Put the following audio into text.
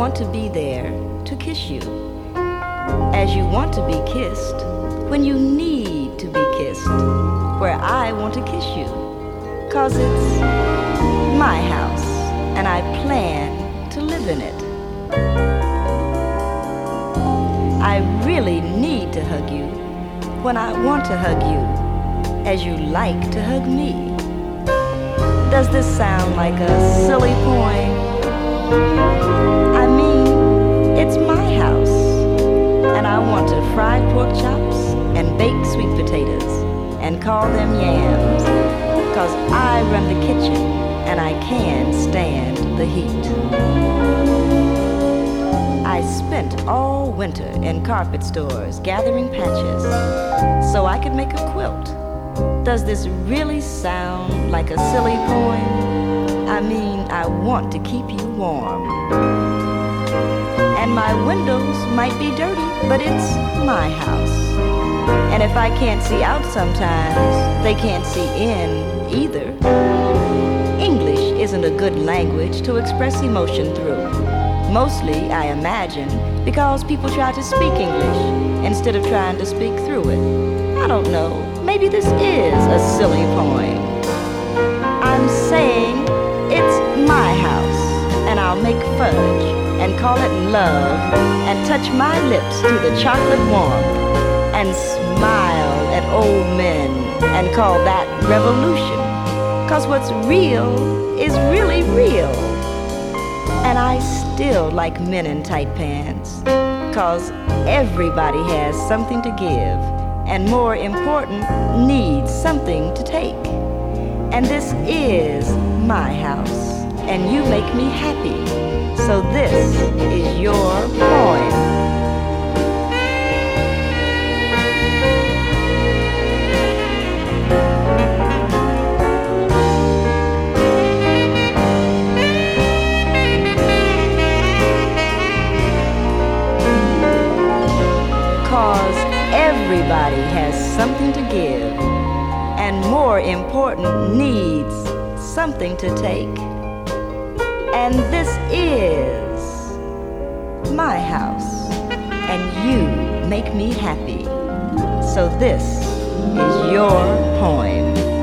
want to be there to kiss you. As you want to be kissed when you need to be kissed, where I want to kiss you. Cause it's my house and I plan to live in it. I really need to hug you when I want to hug you as you like to hug me. Does this sound like a silly poem? I want to fry pork chops and bake sweet potatoes and call them yams, cause I run the kitchen and I can stand the heat. I spent all winter in carpet stores gathering patches so I could make a quilt does this really sound like a silly poem? I mean, I want to keep you warm. And my windows might be dirty, but it's my house. And if I can't see out sometimes, they can't see in either. English isn't a good language to express emotion through. Mostly, I imagine, because people try to speak English instead of trying to speak through it. I don't know. Maybe this is a silly poem. I'm saying it's my house, and I'll make fudge and call it love and touch my lips to the chocolate warmth and smile at old men and call that revolution. Cause what's real is really real. And I still like men in tight pants. Cause everybody has something to give and more important, needs something to take. And this is my house, and you make me happy. So this is your poem. Cause everybody has something to give, and more important, needs something to take. And this is my house, and you make me happy. So this is your poem.